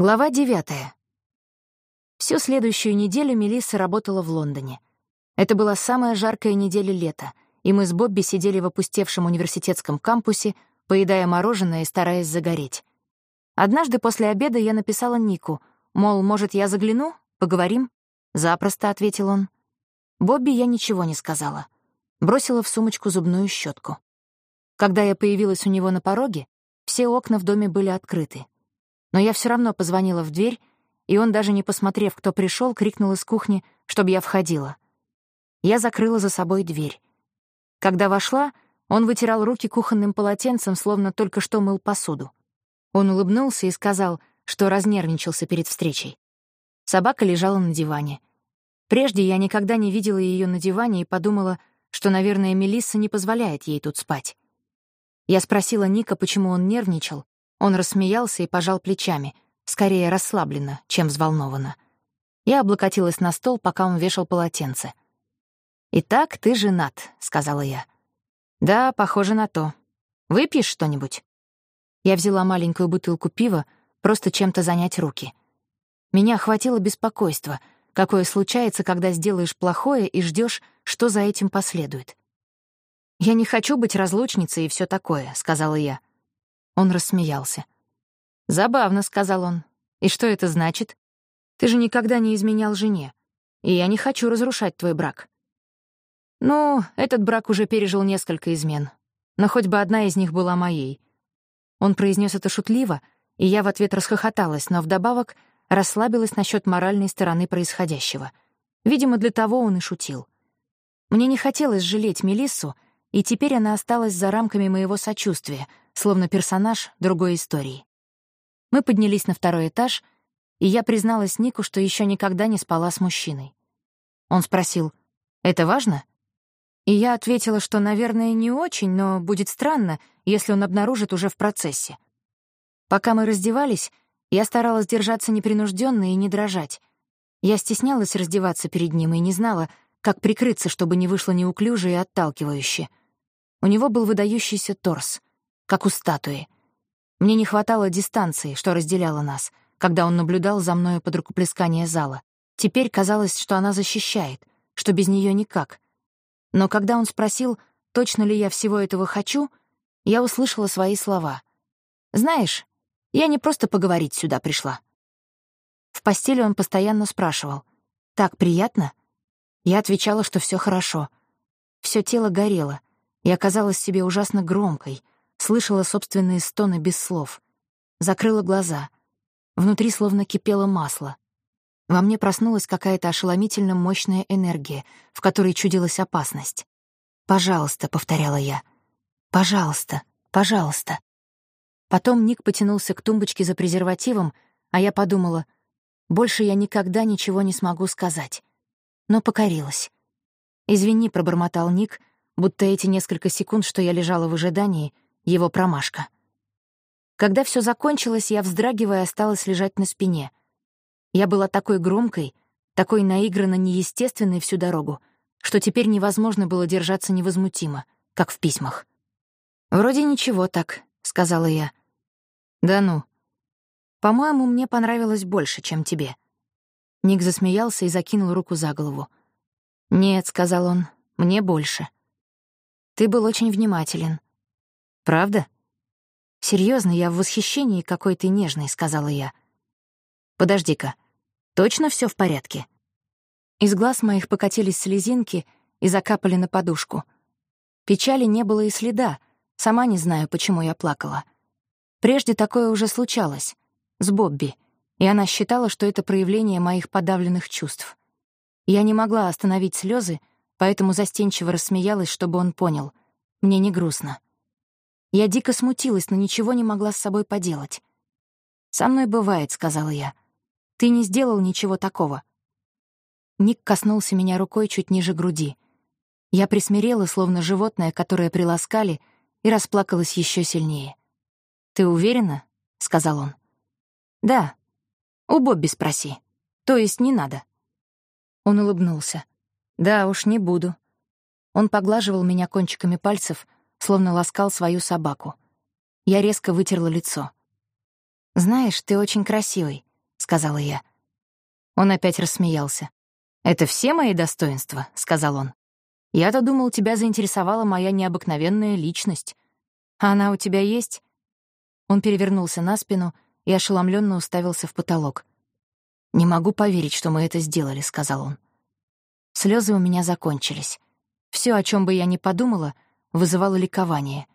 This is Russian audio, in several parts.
Глава девятая. Всю следующую неделю Мелисса работала в Лондоне. Это была самая жаркая неделя лета, и мы с Бобби сидели в опустевшем университетском кампусе, поедая мороженое и стараясь загореть. Однажды после обеда я написала Нику, мол, может, я загляну, поговорим? «Запросто», — ответил он. Бобби я ничего не сказала. Бросила в сумочку зубную щетку. Когда я появилась у него на пороге, все окна в доме были открыты. Но я все равно позвонила в дверь, и он, даже не посмотрев, кто пришел, крикнул из кухни, чтобы я входила. Я закрыла за собой дверь. Когда вошла, он вытирал руки кухонным полотенцем, словно только что мыл посуду. Он улыбнулся и сказал, что разнервничался перед встречей. Собака лежала на диване. Прежде я никогда не видела ее на диване и подумала, что, наверное, Мелисса не позволяет ей тут спать. Я спросила Ника, почему он нервничал, он рассмеялся и пожал плечами, скорее расслабленно, чем взволнованно. Я облокотилась на стол, пока он вешал полотенце. «Итак, ты женат», — сказала я. «Да, похоже на то. Выпьешь что-нибудь?» Я взяла маленькую бутылку пива, просто чем-то занять руки. Меня охватило беспокойство, какое случается, когда сделаешь плохое и ждешь, что за этим последует. «Я не хочу быть разлучницей и все такое», — сказала я. Он рассмеялся. «Забавно», — сказал он. «И что это значит? Ты же никогда не изменял жене, и я не хочу разрушать твой брак». «Ну, этот брак уже пережил несколько измен, но хоть бы одна из них была моей». Он произнес это шутливо, и я в ответ расхохоталась, но вдобавок расслабилась насчет моральной стороны происходящего. Видимо, для того он и шутил. Мне не хотелось жалеть Мелиссу, и теперь она осталась за рамками моего сочувствия, словно персонаж другой истории. Мы поднялись на второй этаж, и я призналась Нику, что еще никогда не спала с мужчиной. Он спросил, «Это важно?» И я ответила, что, наверное, не очень, но будет странно, если он обнаружит уже в процессе. Пока мы раздевались, я старалась держаться непринужденно и не дрожать. Я стеснялась раздеваться перед ним и не знала, как прикрыться, чтобы не вышло неуклюже и отталкивающе. У него был выдающийся торс — как у статуи. Мне не хватало дистанции, что разделяло нас, когда он наблюдал за мною под рукоплескание зала. Теперь казалось, что она защищает, что без нее никак. Но когда он спросил, точно ли я всего этого хочу, я услышала свои слова. «Знаешь, я не просто поговорить сюда пришла». В постели он постоянно спрашивал, «Так приятно?» Я отвечала, что все хорошо. Все тело горело, и оказалась себе ужасно громкой, слышала собственные стоны без слов. Закрыла глаза. Внутри словно кипело масло. Во мне проснулась какая-то ошеломительно мощная энергия, в которой чудилась опасность. «Пожалуйста», — повторяла я. «Пожалуйста, пожалуйста». Потом Ник потянулся к тумбочке за презервативом, а я подумала, больше я никогда ничего не смогу сказать. Но покорилась. «Извини», — пробормотал Ник, будто эти несколько секунд, что я лежала в ожидании, его промашка. Когда все закончилось, я, вздрагивая, осталась лежать на спине. Я была такой громкой, такой наигранно неестественной всю дорогу, что теперь невозможно было держаться невозмутимо, как в письмах. «Вроде ничего так», — сказала я. «Да ну. По-моему, мне понравилось больше, чем тебе». Ник засмеялся и закинул руку за голову. «Нет», — сказал он, — «мне больше». «Ты был очень внимателен. Правда? Серьезно, я в восхищении какой ты нежный, сказала я. Подожди-ка. Точно все в порядке? Из глаз моих покатились слезинки и закапали на подушку. Печали не было и следа, сама не знаю, почему я плакала. Прежде такое уже случалось, с Бобби, и она считала, что это проявление моих подавленных чувств. Я не могла остановить слезы, поэтому застенчиво рассмеялась, чтобы он понял. Мне не грустно. Я дико смутилась, но ничего не могла с собой поделать. «Со мной бывает», — сказала я. «Ты не сделал ничего такого». Ник коснулся меня рукой чуть ниже груди. Я присмирела, словно животное, которое приласкали, и расплакалась еще сильнее. «Ты уверена?» — сказал он. «Да. У Бобби спроси. То есть не надо». Он улыбнулся. «Да уж, не буду». Он поглаживал меня кончиками пальцев — словно ласкал свою собаку. Я резко вытерла лицо. «Знаешь, ты очень красивый», сказала я. Он опять рассмеялся. «Это все мои достоинства», — сказал он. «Я-то думал, тебя заинтересовала моя необыкновенная личность. А она у тебя есть?» Он перевернулся на спину и ошеломленно уставился в потолок. «Не могу поверить, что мы это сделали», — сказал он. Слезы у меня закончились. Все, о чем бы я ни подумала, вызывало ликование.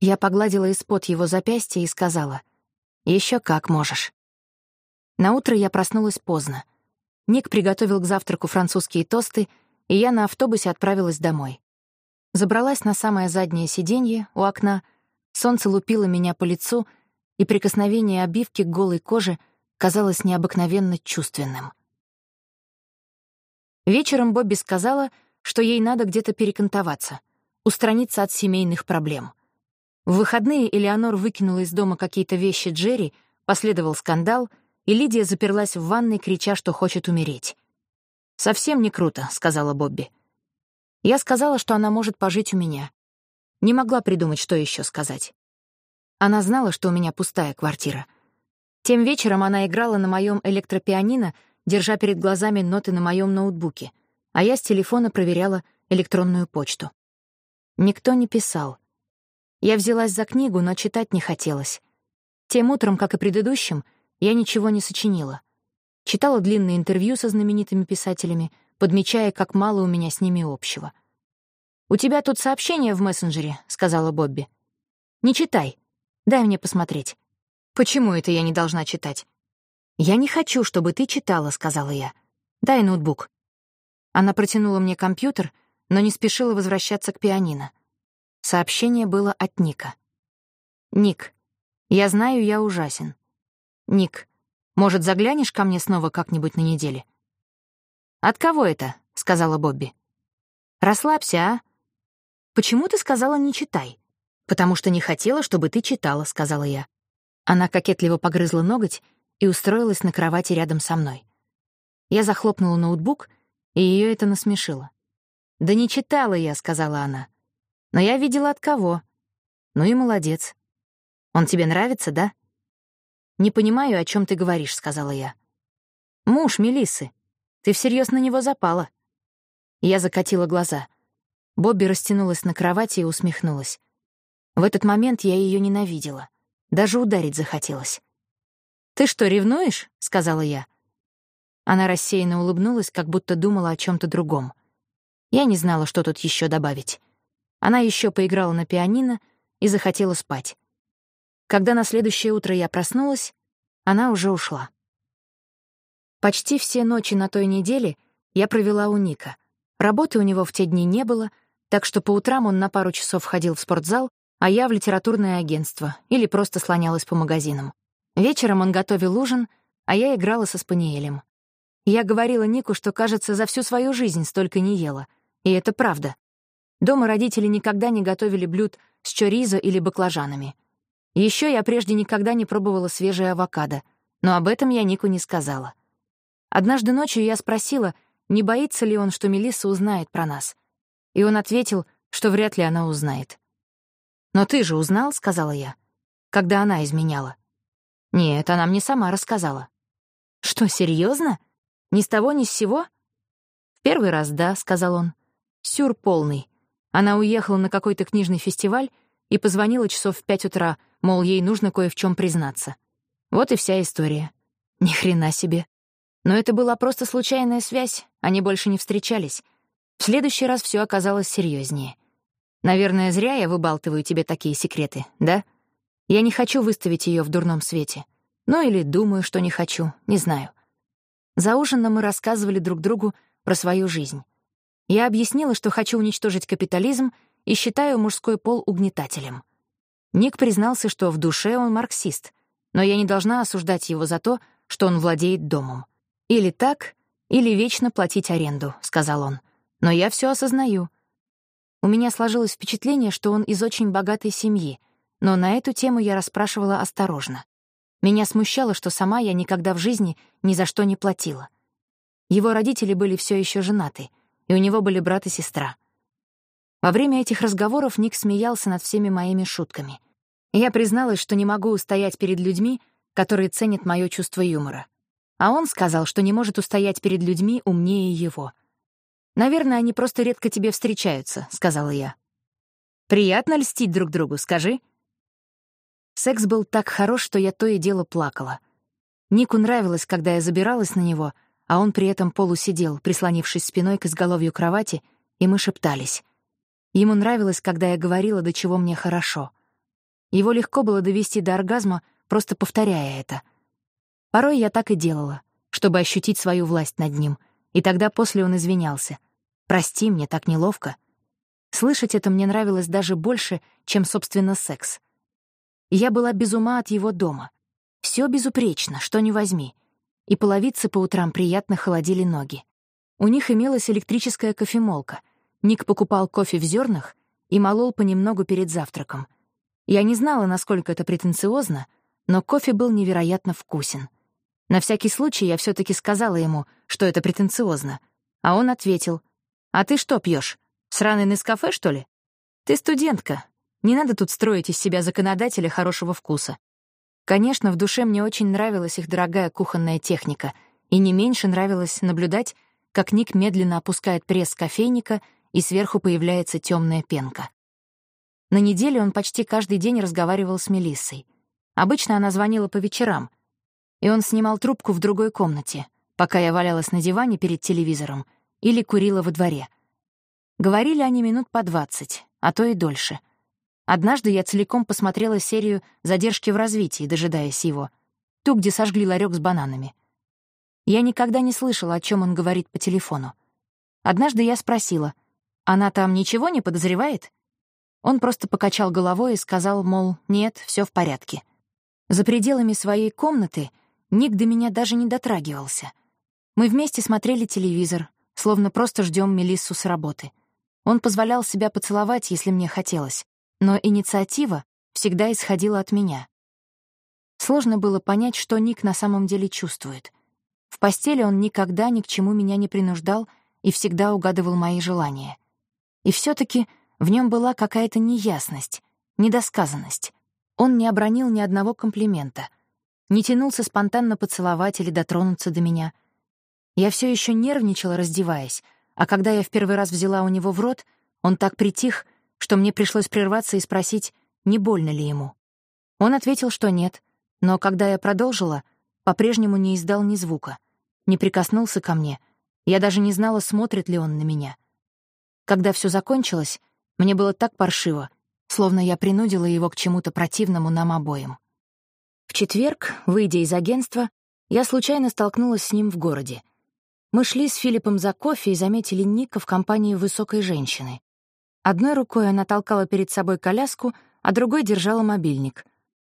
Я погладила из-под его запястья и сказала, «Еще как можешь». Наутро я проснулась поздно. Ник приготовил к завтраку французские тосты, и я на автобусе отправилась домой. Забралась на самое заднее сиденье у окна, солнце лупило меня по лицу, и прикосновение обивки к голой коже казалось необыкновенно чувственным. Вечером Бобби сказала, что ей надо где-то перекантоваться, устраниться от семейных проблем. В выходные Элеонор выкинула из дома какие-то вещи Джерри, последовал скандал, и Лидия заперлась в ванной, крича, что хочет умереть. «Совсем не круто», — сказала Бобби. Я сказала, что она может пожить у меня. Не могла придумать, что еще сказать. Она знала, что у меня пустая квартира. Тем вечером она играла на моем электропианино, держа перед глазами ноты на моем ноутбуке, а я с телефона проверяла электронную почту. Никто не писал. Я взялась за книгу, но читать не хотелось. Тем утром, как и предыдущим, я ничего не сочинила. Читала длинные интервью со знаменитыми писателями, подмечая, как мало у меня с ними общего. «У тебя тут сообщение в мессенджере», — сказала Бобби. «Не читай. Дай мне посмотреть». «Почему это я не должна читать?» «Я не хочу, чтобы ты читала», — сказала я. «Дай ноутбук». Она протянула мне компьютер, но не спешила возвращаться к пианино. Сообщение было от Ника. «Ник, я знаю, я ужасен. Ник, может, заглянешь ко мне снова как-нибудь на неделе?» «От кого это?» — сказала Бобби. «Расслабься, а?» «Почему ты сказала «не читай»?» «Потому что не хотела, чтобы ты читала», — сказала я. Она кокетливо погрызла ноготь и устроилась на кровати рядом со мной. Я захлопнула ноутбук, и ее это насмешило. «Да не читала я», — сказала она. Но я видела от кого. Ну и молодец. Он тебе нравится, да? Не понимаю, о чем ты говоришь, сказала я. Муж Мелисы. Ты всерьез на него запала. Я закатила глаза. Бобби растянулась на кровати и усмехнулась. В этот момент я ее ненавидела. Даже ударить захотелось. «Ты что, ревнуешь?» — сказала я. Она рассеянно улыбнулась, как будто думала о чем то другом. Я не знала, что тут еще добавить. Она еще поиграла на пианино и захотела спать. Когда на следующее утро я проснулась, она уже ушла. Почти все ночи на той неделе я провела у Ника. Работы у него в те дни не было, так что по утрам он на пару часов ходил в спортзал, а я в литературное агентство или просто слонялась по магазинам. Вечером он готовил ужин, а я играла со Спаниелем. Я говорила Нику, что, кажется, за всю свою жизнь столько не ела. И это правда. Дома родители никогда не готовили блюд с чоризо или баклажанами. Еще я прежде никогда не пробовала свежее авокадо, но об этом я Нику не сказала. Однажды ночью я спросила, не боится ли он, что Мелисса узнает про нас. И он ответил, что вряд ли она узнает. «Но ты же узнал», — сказала я, — «когда она изменяла». «Нет, она мне сама рассказала». «Что, серьезно? Ни с того, ни с сего?» «В первый раз, да», — сказал он. «Сюр полный. Она уехала на какой-то книжный фестиваль и позвонила часов в пять утра, мол, ей нужно кое в чем признаться. Вот и вся история. Ни хрена себе. Но это была просто случайная связь, они больше не встречались. В следующий раз все оказалось серьезнее. Наверное, зря я выбалтываю тебе такие секреты, да? Я не хочу выставить ее в дурном свете. Ну или думаю, что не хочу, не знаю. За ужином мы рассказывали друг другу про свою жизнь. Я объяснила, что хочу уничтожить капитализм и считаю мужской пол угнетателем. Ник признался, что в душе он марксист, но я не должна осуждать его за то, что он владеет домом. «Или так, или вечно платить аренду», — сказал он. «Но я все осознаю». У меня сложилось впечатление, что он из очень богатой семьи, но на эту тему я расспрашивала осторожно. Меня смущало, что сама я никогда в жизни ни за что не платила. Его родители были все еще женаты — и у него были брат и сестра. Во время этих разговоров Ник смеялся над всеми моими шутками. Я призналась, что не могу устоять перед людьми, которые ценят мое чувство юмора. А он сказал, что не может устоять перед людьми умнее его. «Наверное, они просто редко тебе встречаются», — сказала я. «Приятно льстить друг другу, скажи». Секс был так хорош, что я то и дело плакала. Нику нравилось, когда я забиралась на него, а он при этом полусидел, прислонившись спиной к изголовью кровати, и мы шептались. Ему нравилось, когда я говорила, до чего мне хорошо. Его легко было довести до оргазма, просто повторяя это. Порой я так и делала, чтобы ощутить свою власть над ним, и тогда после он извинялся. «Прости, мне так неловко». Слышать это мне нравилось даже больше, чем, собственно, секс. Я была без ума от его дома. Все безупречно, что ни возьми. И половицы по утрам приятно холодили ноги. У них имелась электрическая кофемолка. Ник покупал кофе в зернах и молол понемногу перед завтраком. Я не знала, насколько это претенциозно, но кофе был невероятно вкусен. На всякий случай я все таки сказала ему, что это претенциозно. А он ответил, «А ты что пьешь? Сраный Нескафе, что ли? Ты студентка. Не надо тут строить из себя законодателя хорошего вкуса. Конечно, в душе мне очень нравилась их дорогая кухонная техника, и не меньше нравилось наблюдать, как Ник медленно опускает пресс кофейника, и сверху появляется темная пенка. На неделе он почти каждый день разговаривал с Мелиссой. Обычно она звонила по вечерам, и он снимал трубку в другой комнате, пока я валялась на диване перед телевизором или курила во дворе. Говорили они минут по двадцать, а то и дольше — Однажды я целиком посмотрела серию «Задержки в развитии», дожидаясь его. Ту, где сожгли ларек с бананами. Я никогда не слышала, о чем он говорит по телефону. Однажды я спросила, «Она там ничего не подозревает?» Он просто покачал головой и сказал, мол, «Нет, все в порядке». За пределами своей комнаты Ник до меня даже не дотрагивался. Мы вместе смотрели телевизор, словно просто ждем Мелиссу с работы. Он позволял себя поцеловать, если мне хотелось но инициатива всегда исходила от меня. Сложно было понять, что Ник на самом деле чувствует. В постели он никогда ни к чему меня не принуждал и всегда угадывал мои желания. И все таки в нем была какая-то неясность, недосказанность. Он не обронил ни одного комплимента, не тянулся спонтанно поцеловать или дотронуться до меня. Я все еще нервничала, раздеваясь, а когда я в первый раз взяла у него в рот, он так притих — что мне пришлось прерваться и спросить, не больно ли ему. Он ответил, что нет, но когда я продолжила, по-прежнему не издал ни звука, не прикоснулся ко мне, я даже не знала, смотрит ли он на меня. Когда все закончилось, мне было так паршиво, словно я принудила его к чему-то противному нам обоим. В четверг, выйдя из агентства, я случайно столкнулась с ним в городе. Мы шли с Филиппом за кофе и заметили Ника в компании высокой женщины. Одной рукой она толкала перед собой коляску, а другой держала мобильник.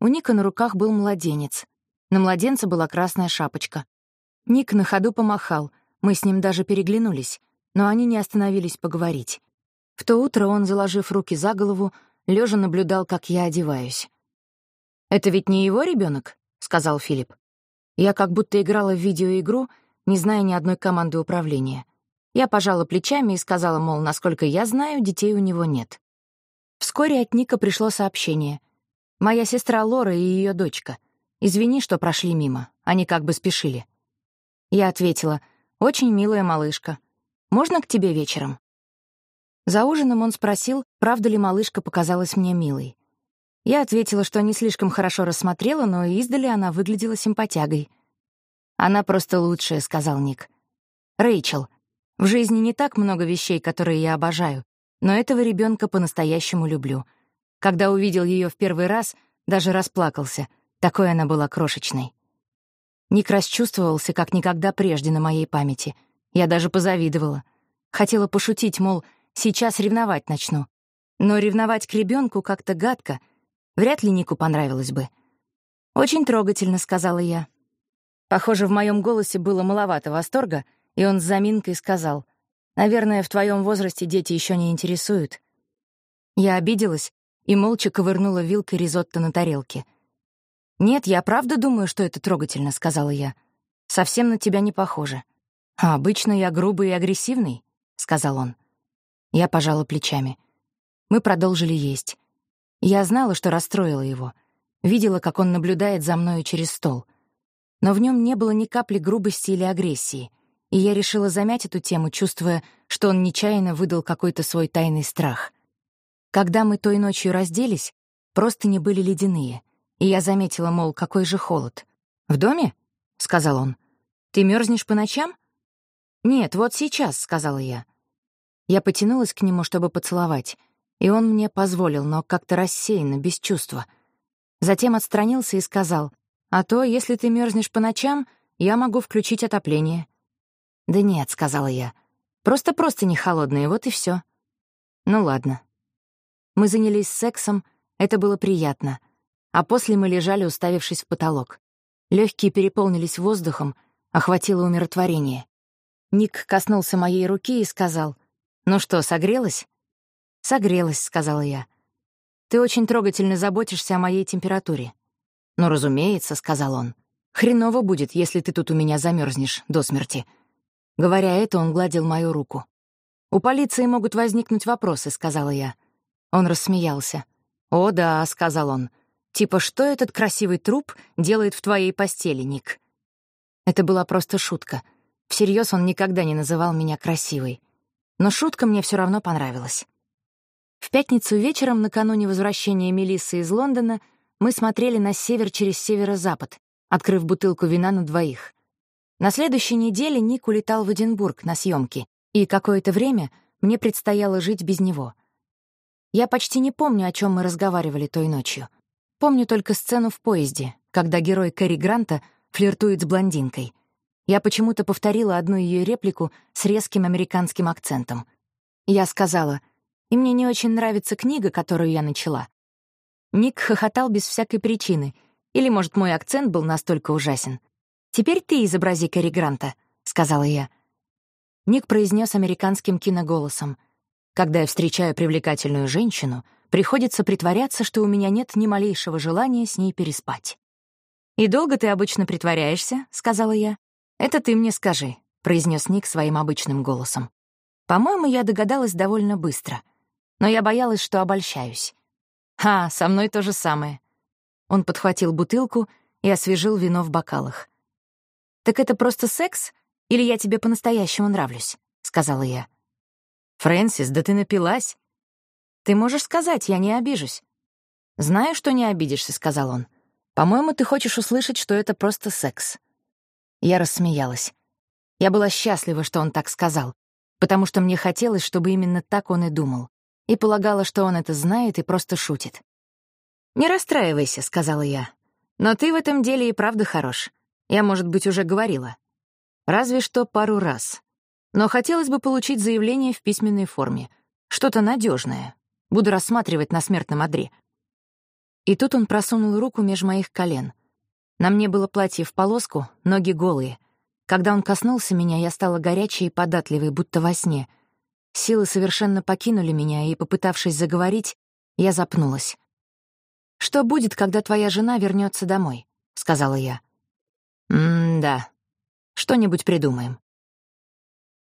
У Ника на руках был младенец. На младенца была красная шапочка. Ник на ходу помахал, мы с ним даже переглянулись, но они не остановились поговорить. В то утро он, заложив руки за голову, лежа наблюдал, как я одеваюсь. «Это ведь не его ребенок, сказал Филипп. Я как будто играла в видеоигру, не зная ни одной команды управления. Я пожала плечами и сказала, мол, насколько я знаю, детей у него нет. Вскоре от Ника пришло сообщение. «Моя сестра Лора и ее дочка. Извини, что прошли мимо. Они как бы спешили». Я ответила, «Очень милая малышка. Можно к тебе вечером?» За ужином он спросил, правда ли малышка показалась мне милой. Я ответила, что не слишком хорошо рассмотрела, но издали она выглядела симпатягой. «Она просто лучшая», — сказал Ник. «Рэйчел, в жизни не так много вещей, которые я обожаю, но этого ребенка по-настоящему люблю. Когда увидел ее в первый раз, даже расплакался. Такой она была крошечной. Ник расчувствовался, как никогда прежде на моей памяти. Я даже позавидовала. Хотела пошутить, мол, сейчас ревновать начну. Но ревновать к ребенку как-то гадко. Вряд ли Нику понравилось бы. «Очень трогательно», — сказала я. Похоже, в моем голосе было маловато восторга — и он с заминкой сказал, «Наверное, в твоем возрасте дети еще не интересуют». Я обиделась и молча ковырнула вилкой ризотто на тарелке. «Нет, я правда думаю, что это трогательно», — сказала я. «Совсем на тебя не похоже». «А обычно я грубый и агрессивный», — сказал он. Я пожала плечами. Мы продолжили есть. Я знала, что расстроила его. Видела, как он наблюдает за мною через стол. Но в нем не было ни капли грубости или агрессии, и я решила замять эту тему, чувствуя, что он нечаянно выдал какой-то свой тайный страх. Когда мы той ночью разделись, просто не были ледяные, и я заметила, мол, какой же холод. «В доме?» — сказал он. «Ты мерзнешь по ночам?» «Нет, вот сейчас», — сказала я. Я потянулась к нему, чтобы поцеловать, и он мне позволил, но как-то рассеянно, без чувства. Затем отстранился и сказал, «А то, если ты мерзнешь по ночам, я могу включить отопление». «Да нет», — сказала я, «просто-просто не холодные, вот и все. «Ну ладно». Мы занялись сексом, это было приятно, а после мы лежали, уставившись в потолок. Легкие переполнились воздухом, охватило умиротворение. Ник коснулся моей руки и сказал, «Ну что, согрелась?» «Согрелась», — сказала я. «Ты очень трогательно заботишься о моей температуре». «Ну, разумеется», — сказал он. «Хреново будет, если ты тут у меня замерзнешь до смерти». Говоря это, он гладил мою руку. «У полиции могут возникнуть вопросы», — сказала я. Он рассмеялся. «О, да», — сказал он. «Типа, что этот красивый труп делает в твоей постели, Ник?» Это была просто шутка — Всерьез он никогда не называл меня красивой. Но шутка мне все равно понравилась. В пятницу вечером, накануне возвращения Мелиссы из Лондона, мы смотрели на север через северо-запад, открыв бутылку вина на двоих. На следующей неделе Ник улетал в Эдинбург на съемки, и какое-то время мне предстояло жить без него. Я почти не помню, о чем мы разговаривали той ночью. Помню только сцену в поезде, когда герой Кэрри Гранта флиртует с блондинкой — я почему-то повторила одну ее реплику с резким американским акцентом. Я сказала, и мне не очень нравится книга, которую я начала. Ник хохотал без всякой причины, или, может, мой акцент был настолько ужасен. «Теперь ты изобрази Кэрри Гранта», — сказала я. Ник произнес американским киноголосом. «Когда я встречаю привлекательную женщину, приходится притворяться, что у меня нет ни малейшего желания с ней переспать». «И долго ты обычно притворяешься?» — сказала я. «Это ты мне скажи», — произнес Ник своим обычным голосом. По-моему, я догадалась довольно быстро, но я боялась, что обольщаюсь. «Ха, со мной то же самое». Он подхватил бутылку и освежил вино в бокалах. «Так это просто секс? Или я тебе по-настоящему нравлюсь?» — сказала я. «Фрэнсис, да ты напилась». «Ты можешь сказать, я не обижусь». «Знаю, что не обидишься», — сказал он. «По-моему, ты хочешь услышать, что это просто секс». Я рассмеялась. Я была счастлива, что он так сказал, потому что мне хотелось, чтобы именно так он и думал, и полагала, что он это знает и просто шутит. «Не расстраивайся», — сказала я. «Но ты в этом деле и правда хорош. Я, может быть, уже говорила. Разве что пару раз. Но хотелось бы получить заявление в письменной форме. Что-то надежное. Буду рассматривать на смертном одре». И тут он просунул руку меж моих колен — на мне было платье в полоску, ноги голые. Когда он коснулся меня, я стала горячей и податливой, будто во сне. Силы совершенно покинули меня, и, попытавшись заговорить, я запнулась. «Что будет, когда твоя жена вернется домой?» — сказала я. «М-да. Что-нибудь придумаем».